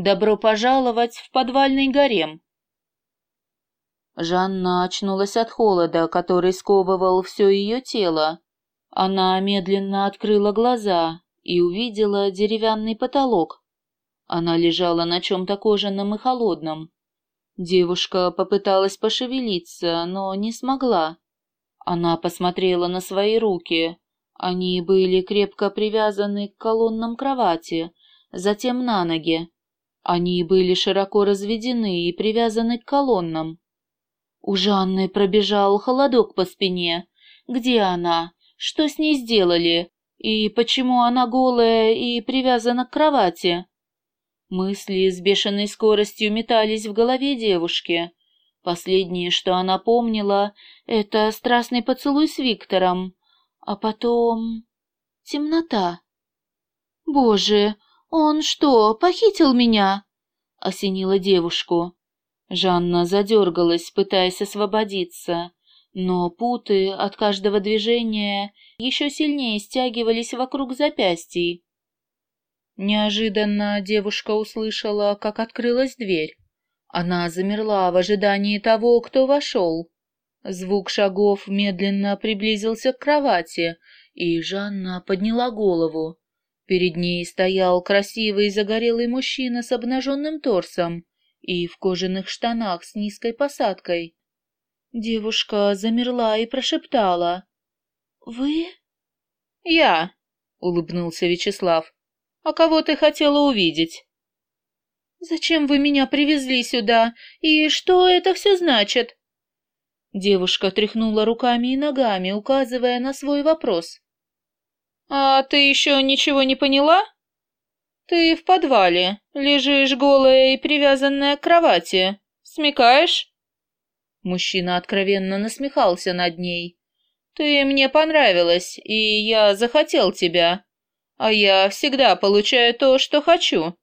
Добро пожаловать в подвальный гарем. Жанна очнулась от холода, который сковывал все ее тело. Она медленно открыла глаза и увидела деревянный потолок. Она лежала на чем-то кожаном и холодном. Девушка попыталась пошевелиться, но не смогла. Она посмотрела на свои руки. Они были крепко привязаны к колоннам кровати, затем на ноги. Они были широко разведены и привязаны к колоннам. У Жанны пробежал холодок по спине. Где она? Что с ней сделали? И почему она голая и привязана к кровати? Мысли с бешеной скоростью метались в голове девушки. Последнее, что она помнила, это страстный поцелуй с Виктором. А потом... темнота. «Боже, он что, похитил меня?» — осенила девушку. Жанна задергалась, пытаясь освободиться, но путы от каждого движения еще сильнее стягивались вокруг запястий. Неожиданно девушка услышала, как открылась дверь. Она замерла в ожидании того, кто вошел. Звук шагов медленно приблизился к кровати, и Жанна подняла голову. Перед ней стоял красивый загорелый мужчина с обнаженным торсом и в кожаных штанах с низкой посадкой. Девушка замерла и прошептала. «Вы?» «Я», — улыбнулся Вячеслав. «А кого ты хотела увидеть?» «Зачем вы меня привезли сюда? И что это все значит?» Девушка тряхнула руками и ногами, указывая на свой вопрос. «А ты еще ничего не поняла?» «Ты в подвале, лежишь голая и привязанная к кровати. Смекаешь?» Мужчина откровенно насмехался над ней. «Ты мне понравилась, и я захотел тебя. А я всегда получаю то, что хочу».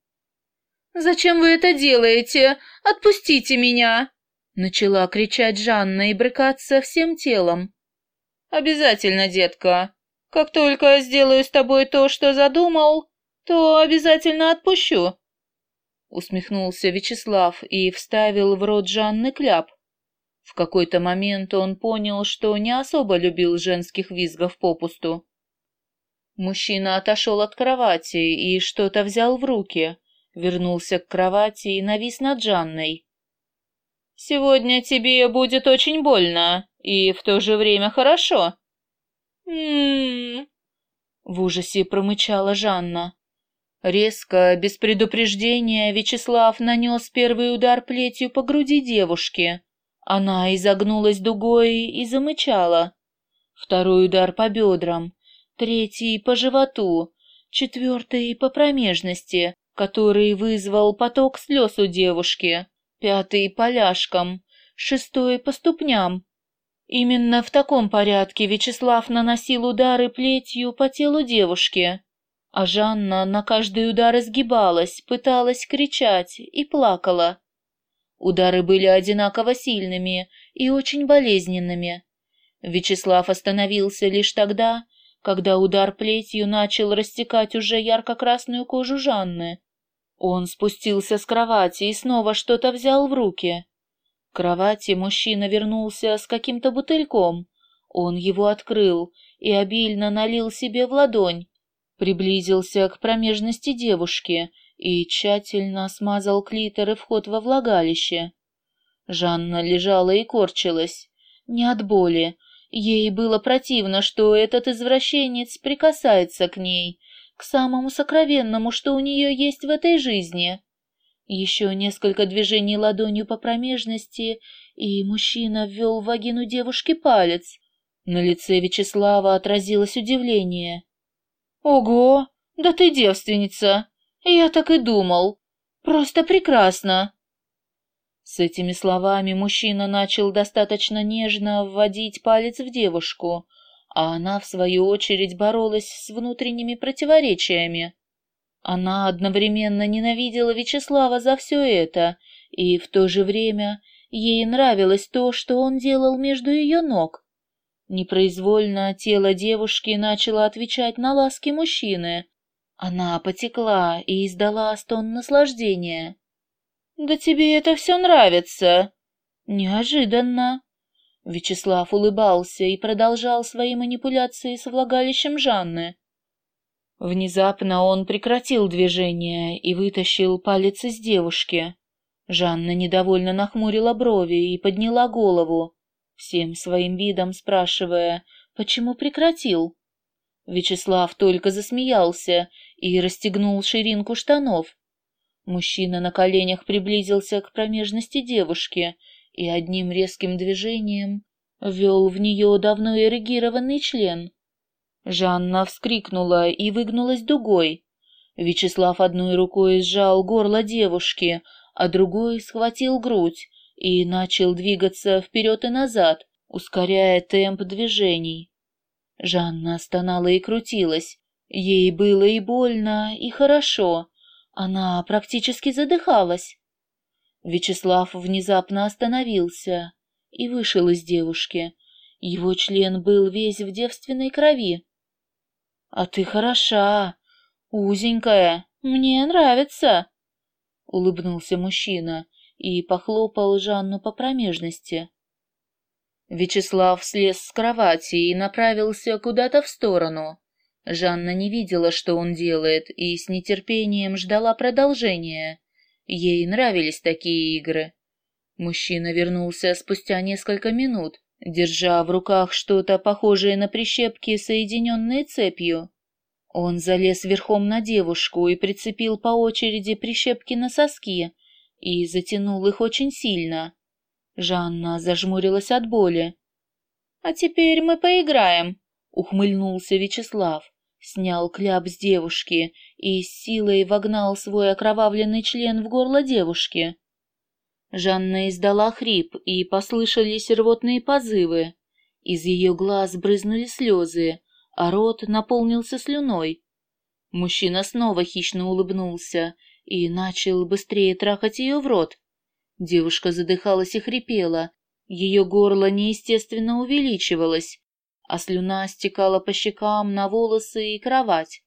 «Зачем вы это делаете? Отпустите меня!» Начала кричать Жанна и брыкаться всем телом. «Обязательно, детка. Как только сделаю с тобой то, что задумал, то обязательно отпущу. Усмехнулся Вячеслав и вставил в рот Жанны кляп. В какой-то момент он понял, что не особо любил женских визгов попусту. Мужчина отошел от кровати и что-то взял в руки, вернулся к кровати и навис над Жанной. «Сегодня тебе будет очень больно и в то же время хорошо». В ужасе промычала Жанна. Резко, без предупреждения, Вячеслав нанес первый удар плетью по груди девушки. Она изогнулась дугой и замычала. Второй удар по бедрам, третий по животу, четвертый по промежности, который вызвал поток слез у девушки, пятый по ляжкам, шестой по ступням. Именно в таком порядке Вячеслав наносил удары плетью по телу девушки а Жанна на каждый удар изгибалась, пыталась кричать и плакала. Удары были одинаково сильными и очень болезненными. Вячеслав остановился лишь тогда, когда удар плетью начал растекать уже ярко-красную кожу Жанны. Он спустился с кровати и снова что-то взял в руки. К кровати мужчина вернулся с каким-то бутыльком. Он его открыл и обильно налил себе в ладонь, приблизился к промежности девушки и тщательно смазал клитор и вход во влагалище. Жанна лежала и корчилась. Не от боли. Ей было противно, что этот извращенец прикасается к ней, к самому сокровенному, что у нее есть в этой жизни. Еще несколько движений ладонью по промежности, и мужчина ввел в вагину девушки палец. На лице Вячеслава отразилось удивление. «Ого, да ты девственница! Я так и думал! Просто прекрасно!» С этими словами мужчина начал достаточно нежно вводить палец в девушку, а она, в свою очередь, боролась с внутренними противоречиями. Она одновременно ненавидела Вячеслава за все это, и в то же время ей нравилось то, что он делал между ее ног. Непроизвольно тело девушки начало отвечать на ласки мужчины. Она потекла и издала стон наслаждения. «Да тебе это все нравится!» «Неожиданно!» Вячеслав улыбался и продолжал свои манипуляции с влагалищем Жанны. Внезапно он прекратил движение и вытащил палец из девушки. Жанна недовольно нахмурила брови и подняла голову, всем своим видом спрашивая, почему прекратил. Вячеслав только засмеялся и расстегнул ширинку штанов. Мужчина на коленях приблизился к промежности девушки и одним резким движением ввел в нее давно эрегированный член. Жанна вскрикнула и выгнулась дугой. Вячеслав одной рукой сжал горло девушки, а другой схватил грудь и начал двигаться вперед и назад, ускоряя темп движений. Жанна стонала и крутилась. Ей было и больно, и хорошо. Она практически задыхалась. Вячеслав внезапно остановился и вышел из девушки. Его член был весь в девственной крови. «А ты хороша, узенькая, мне нравится», — улыбнулся мужчина и похлопал Жанну по промежности. Вячеслав слез с кровати и направился куда-то в сторону. Жанна не видела, что он делает, и с нетерпением ждала продолжения. Ей нравились такие игры. Мужчина вернулся спустя несколько минут, держа в руках что-то похожее на прищепки, соединенные цепью. Он залез верхом на девушку и прицепил по очереди прищепки на соски и затянул их очень сильно. Жанна зажмурилась от боли. «А теперь мы поиграем», — ухмыльнулся Вячеслав снял кляп с девушки и с силой вогнал свой окровавленный член в горло девушки. Жанна издала хрип, и послышались рвотные позывы. Из ее глаз брызнули слезы, а рот наполнился слюной. Мужчина снова хищно улыбнулся и начал быстрее трахать ее в рот. Девушка задыхалась и хрипела, ее горло неестественно увеличивалось, а слюна стекала по щекам на волосы и кровать.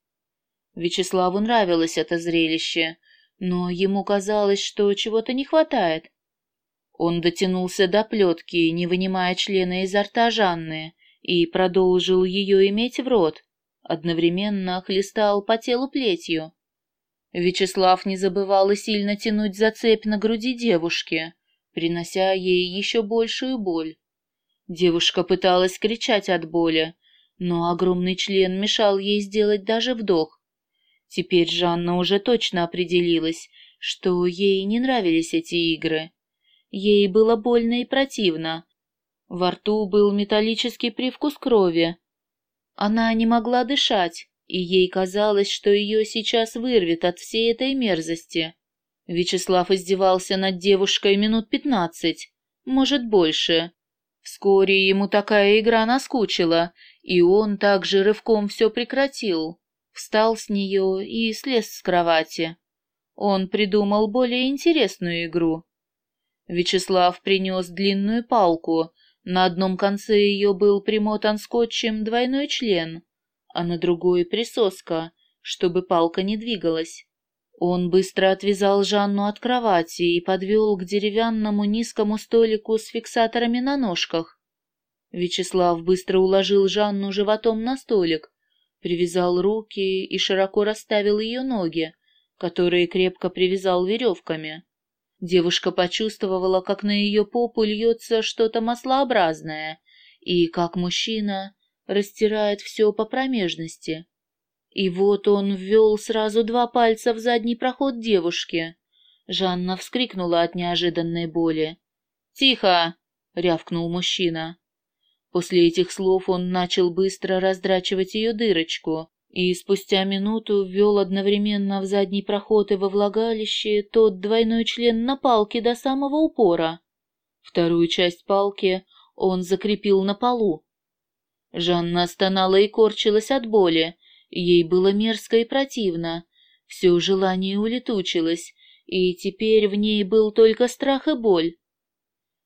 Вячеславу нравилось это зрелище, но ему казалось, что чего-то не хватает. Он дотянулся до плетки, не вынимая члена изо рта Жанны, и продолжил ее иметь в рот, одновременно хлестал по телу плетью. Вячеслав не забывал и сильно тянуть за цепь на груди девушки, принося ей еще большую боль. Девушка пыталась кричать от боли, но огромный член мешал ей сделать даже вдох. Теперь Жанна уже точно определилась, что ей не нравились эти игры. Ей было больно и противно. Во рту был металлический привкус крови. Она не могла дышать, и ей казалось, что ее сейчас вырвет от всей этой мерзости. Вячеслав издевался над девушкой минут пятнадцать, может больше, Вскоре ему такая игра наскучила, и он также рывком все прекратил. Встал с нее и слез с кровати. Он придумал более интересную игру. Вячеслав принес длинную палку, на одном конце ее был примотан скотчем двойной член, а на другой присоска, чтобы палка не двигалась. Он быстро отвязал Жанну от кровати и подвел к деревянному низкому столику с фиксаторами на ножках. Вячеслав быстро уложил Жанну животом на столик, привязал руки и широко расставил ее ноги, которые крепко привязал веревками. Девушка почувствовала, как на ее попу льется что-то маслообразное, и как мужчина растирает все по промежности. И вот он ввел сразу два пальца в задний проход девушки. Жанна вскрикнула от неожиданной боли. «Тихо!» — рявкнул мужчина. После этих слов он начал быстро раздрачивать ее дырочку, и спустя минуту ввел одновременно в задний проход и во влагалище тот двойной член на палке до самого упора. Вторую часть палки он закрепил на полу. Жанна стонала и корчилась от боли, Ей было мерзко и противно. Все желание улетучилось, и теперь в ней был только страх и боль.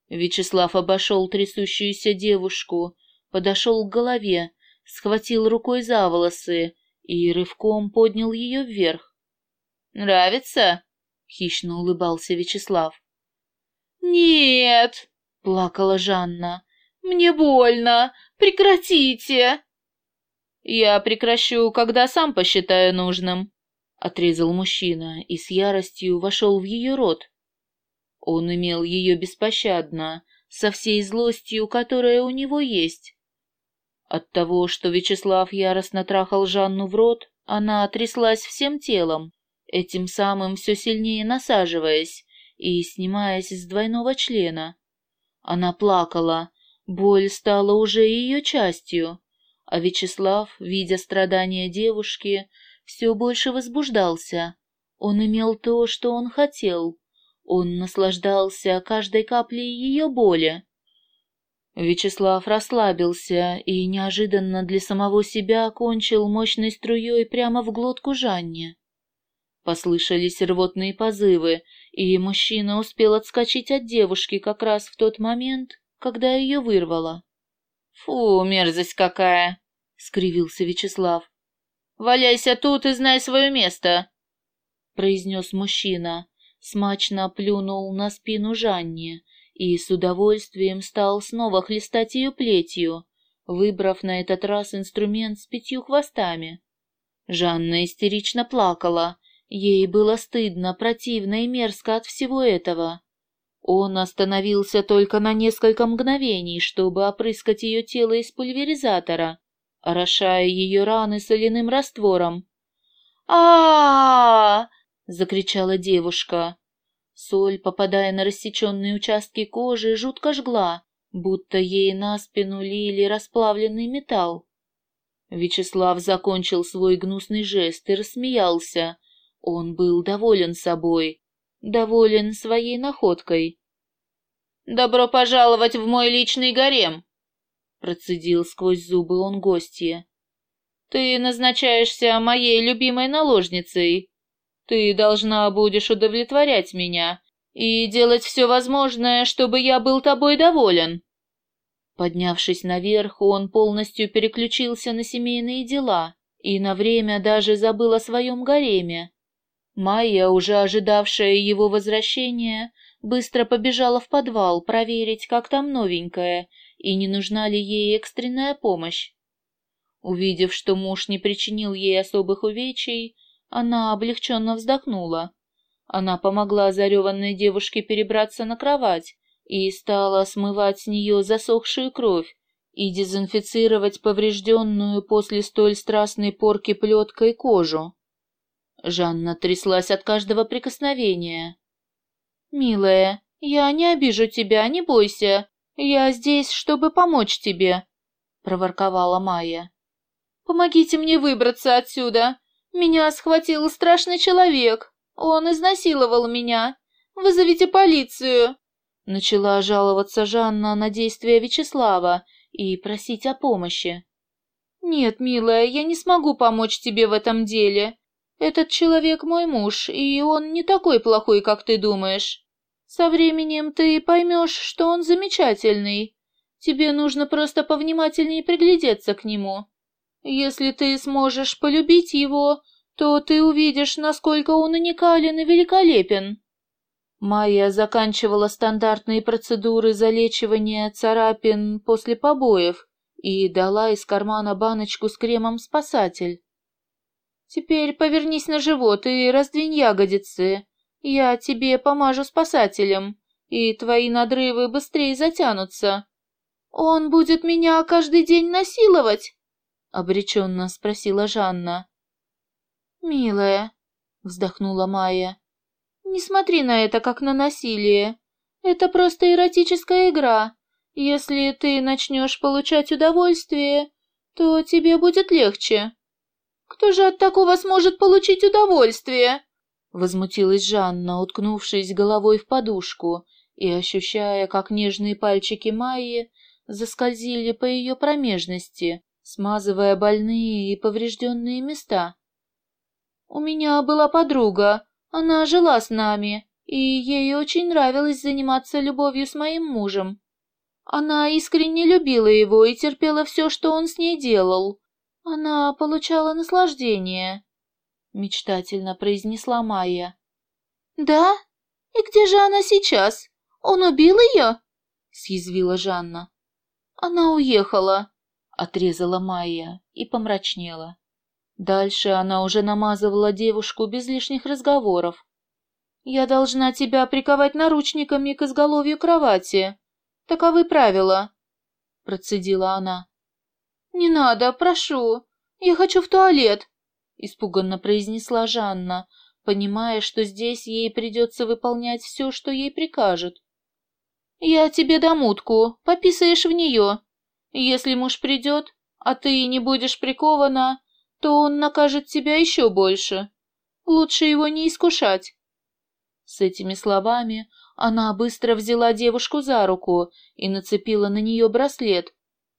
Вячеслав обошел трясущуюся девушку, подошел к голове, схватил рукой за волосы и рывком поднял ее вверх. «Нравится?» — хищно улыбался Вячеслав. «Нет!» — плакала Жанна. «Мне больно! Прекратите!» «Я прекращу, когда сам посчитаю нужным», — отрезал мужчина и с яростью вошел в ее рот. Он имел ее беспощадно, со всей злостью, которая у него есть. От того, что Вячеслав яростно трахал Жанну в рот, она тряслась всем телом, этим самым все сильнее насаживаясь и снимаясь с двойного члена. Она плакала, боль стала уже ее частью, а Вячеслав, видя страдания девушки, все больше возбуждался. Он имел то, что он хотел. Он наслаждался каждой каплей ее боли. Вячеслав расслабился и неожиданно для самого себя окончил мощной струей прямо в глотку Жанне. Послышались рвотные позывы, и мужчина успел отскочить от девушки как раз в тот момент, когда ее вырвало. «Фу, мерзость какая!» — скривился Вячеслав. «Валяйся тут и знай свое место!» — произнес мужчина, смачно плюнул на спину Жанне и с удовольствием стал снова хлестать ее плетью, выбрав на этот раз инструмент с пятью хвостами. Жанна истерично плакала, ей было стыдно, противно и мерзко от всего этого. Он остановился только на несколько мгновений, чтобы опрыскать ее тело из пульверизатора, орошая ее раны соляным раствором. а, закричала девушка. Соль, попадая на рассеченные участки кожи, жутко жгла, будто ей на спину лили расплавленный металл. Вячеслав закончил свой гнусный жест и рассмеялся. Он был доволен собой, доволен своей находкой. «Добро пожаловать в мой личный гарем!» Процедил сквозь зубы он гостье. «Ты назначаешься моей любимой наложницей, ты должна будешь удовлетворять меня и делать все возможное, чтобы я был тобой доволен. Поднявшись наверх, он полностью переключился на семейные дела и на время даже забыл о своем гареме. Майя, уже ожидавшая его возвращения, быстро побежала в подвал проверить, как там новенькая, и не нужна ли ей экстренная помощь. Увидев, что муж не причинил ей особых увечий, она облегченно вздохнула. Она помогла зареванной девушке перебраться на кровать и стала смывать с нее засохшую кровь и дезинфицировать поврежденную после столь страстной порки плеткой кожу. Жанна тряслась от каждого прикосновения. «Милая, я не обижу тебя, не бойся. Я здесь, чтобы помочь тебе», — проворковала Майя. «Помогите мне выбраться отсюда. Меня схватил страшный человек. Он изнасиловал меня. Вызовите полицию. Начала жаловаться Жанна на действия Вячеслава и просить о помощи. Нет, милая, я не смогу помочь тебе в этом деле. Этот человек мой муж, и он не такой плохой, как ты думаешь. Со временем ты поймешь, что он замечательный. Тебе нужно просто повнимательнее приглядеться к нему. Если ты сможешь полюбить его, то ты увидишь, насколько он уникален и великолепен. Майя заканчивала стандартные процедуры залечивания царапин после побоев и дала из кармана баночку с кремом «Спасатель». «Теперь повернись на живот и раздвинь ягодицы. Я тебе помажу спасателем, и твои надрывы быстрее затянутся. Он будет меня каждый день насиловать?» Обреченно спросила Жанна. «Милая», — вздохнула Майя, — «не смотри на это как на насилие. Это просто эротическая игра. Если ты начнешь получать удовольствие, то тебе будет легче». «Кто же от такого сможет получить удовольствие?» Возмутилась Жанна, уткнувшись головой в подушку и ощущая, как нежные пальчики Майи заскользили по ее промежности, смазывая больные и поврежденные места. «У меня была подруга, она жила с нами, и ей очень нравилось заниматься любовью с моим мужем. Она искренне любила его и терпела все, что он с ней делал. Она получала наслаждение, мечтательно произнесла Майя. Да? И где же она сейчас? Он убил ее? съязвила Жанна. Она уехала, отрезала Майя и помрачнела. Дальше она уже намазывала девушку без лишних разговоров. «Я должна тебя приковать наручниками к изголовью кровати. Таковы правила», — процедила она. «Не надо, прошу. Я хочу в туалет», — испуганно произнесла Жанна, понимая, что здесь ей придется выполнять все, что ей прикажут. «Я тебе дам утку, пописаешь в нее. Если муж придет, а ты не будешь прикована, то он накажет тебя еще больше. Лучше его не искушать». С этими словами она быстро взяла девушку за руку и нацепила на нее браслет.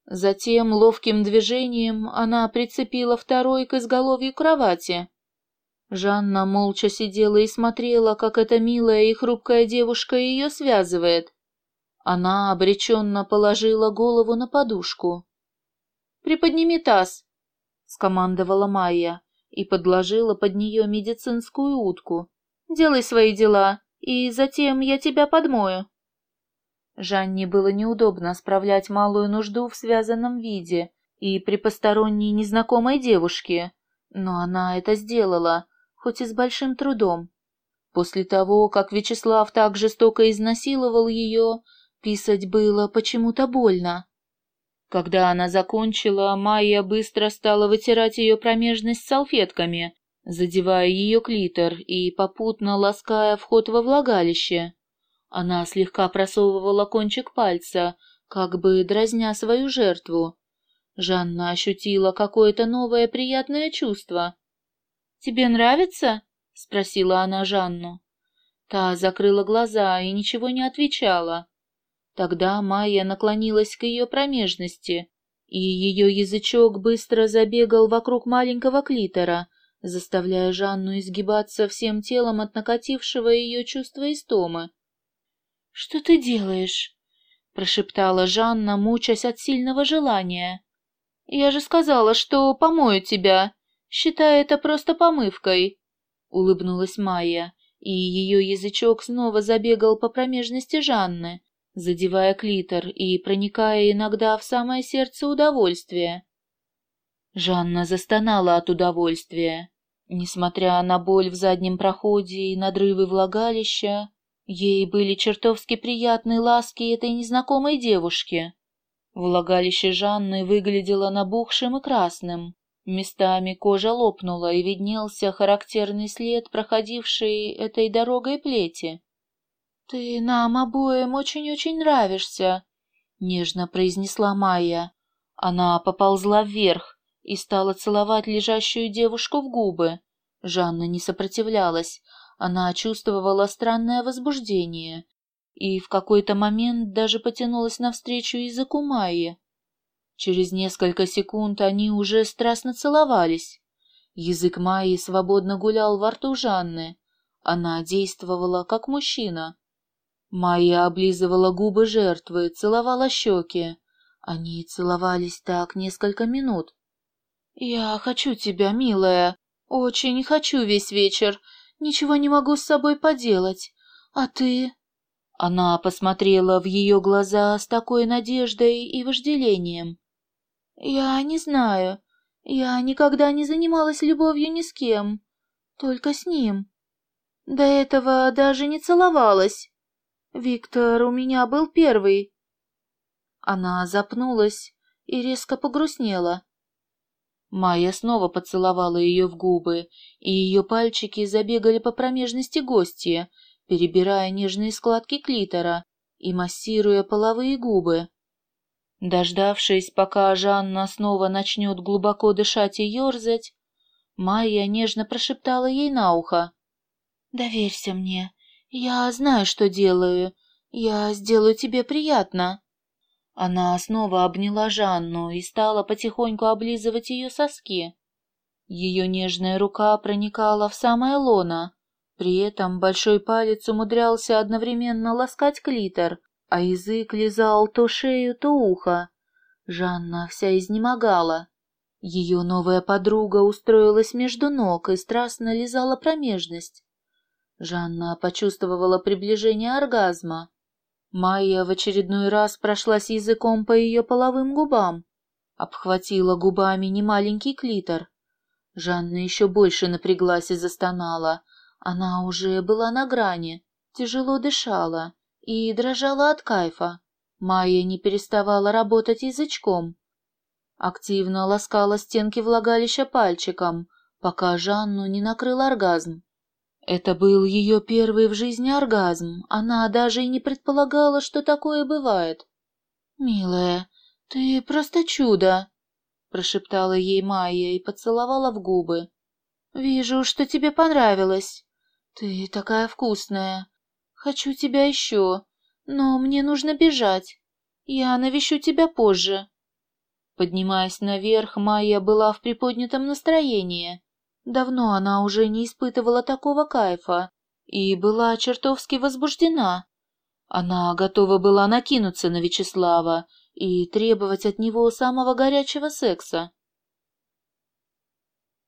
Затем ловким движением она прицепила второй к изголовью кровати. Жанна молча сидела и смотрела, как эта милая и хрупкая девушка ее связывает. Она обреченно положила голову на подушку. «Приподними таз», скомандовала Майя и подложила под нее медицинскую утку. «Делай свои дела, и затем я тебя подмою». Жанне было неудобно справлять малую нужду в связанном виде и при посторонней незнакомой девушке, но она это сделала, хоть и с большим трудом. После того, как Вячеслав так жестоко изнасиловал ее, писать было почему-то больно. Когда она закончила, Майя быстро стала вытирать ее промежность салфетками, задевая ее клитор и попутно лаская вход во влагалище. Она слегка просовывала кончик пальца, как бы дразня свою жертву. Жанна ощутила какое-то новое приятное чувство. «Тебе нравится?» — спросила она Жанну. Та закрыла глаза и ничего не отвечала. Тогда Майя наклонилась к ее промежности, и ее язычок быстро забегал вокруг маленького клитора, заставляя Жанну изгибаться всем телом от накатившего ее чувства истомы. «Что ты делаешь?» — прошептала Жанна, мучаясь от сильного желания. «Я же сказала, что помою тебя, считай это просто помывкой», — улыбнулась Майя, и ее язычок снова забегал по промежности Жанны, задевая клитор и проникая иногда в самое сердце удовольствия. Жанна застонала от удовольствия. Несмотря на боль в заднем проходе и надрывы влагалища, ей были чертовски приятны ласки этой незнакомой девушки. Влагалище Жанны выглядело набухшим и красным. Местами кожа лопнула, и виднелся характерный след, проходившей этой дорогой плети. «Ты нам обоим очень-очень нравишься», — нежно произнесла Майя. Она поползла вверх и стала целовать лежащую девушку в губы. Жанна не сопротивлялась, она чувствовала странное возбуждение и в какой-то момент даже потянулась навстречу языку Майи. Через несколько секунд они уже страстно целовались. Язык Майи свободно гулял во рту Жанны. Она действовала как мужчина. Майя облизывала губы жертвы, целовала щеки. Они целовались так несколько минут. «Я хочу тебя, милая. Очень хочу весь вечер. Ничего не могу с собой поделать. А ты?» Она посмотрела в ее глаза с такой надеждой и вожделением. «Я не знаю. Я никогда не занималась любовью ни с кем. Только с ним. До этого даже не целовалась. Виктор у меня был первый. Она запнулась и резко погрустнела. Майя снова поцеловала ее в губы, и ее пальчики забегали по промежности гостья, перебирая нежные складки клитора и массируя половые губы. Дождавшись, пока Жанна снова начнет глубоко дышать и ерзать, Майя нежно прошептала ей на ухо. «Доверься мне, «Я знаю, что делаю. Я сделаю тебе приятно». Она снова обняла Жанну и стала потихоньку облизывать ее соски. Ее нежная рука проникала в самое лоно. При этом большой палец умудрялся одновременно ласкать клитор, а язык лизал то шею, то ухо. Жанна вся изнемогала. Ее новая подруга устроилась между ног и страстно лизала промежность. Жанна почувствовала приближение оргазма. Майя в очередной раз прошлась языком по ее половым губам, обхватила губами немаленький клитор. Жанна еще больше напряглась и застонала. Она уже была на грани, тяжело дышала и дрожала от кайфа. Майя не переставала работать язычком. Активно ласкала стенки влагалища пальчиком, пока Жанну не накрыл оргазм. Это был ее первый в жизни оргазм, она даже и не предполагала, что такое бывает. «Милая, ты просто чудо!» — прошептала ей Майя и поцеловала в губы. «Вижу, что тебе понравилось. Ты такая вкусная. Хочу тебя еще, но мне нужно бежать. Я навещу тебя позже». Поднимаясь наверх, Майя была в приподнятом настроении. Давно она уже не испытывала такого кайфа и была чертовски возбуждена. Она готова была накинуться на Вячеслава и требовать от него самого горячего секса.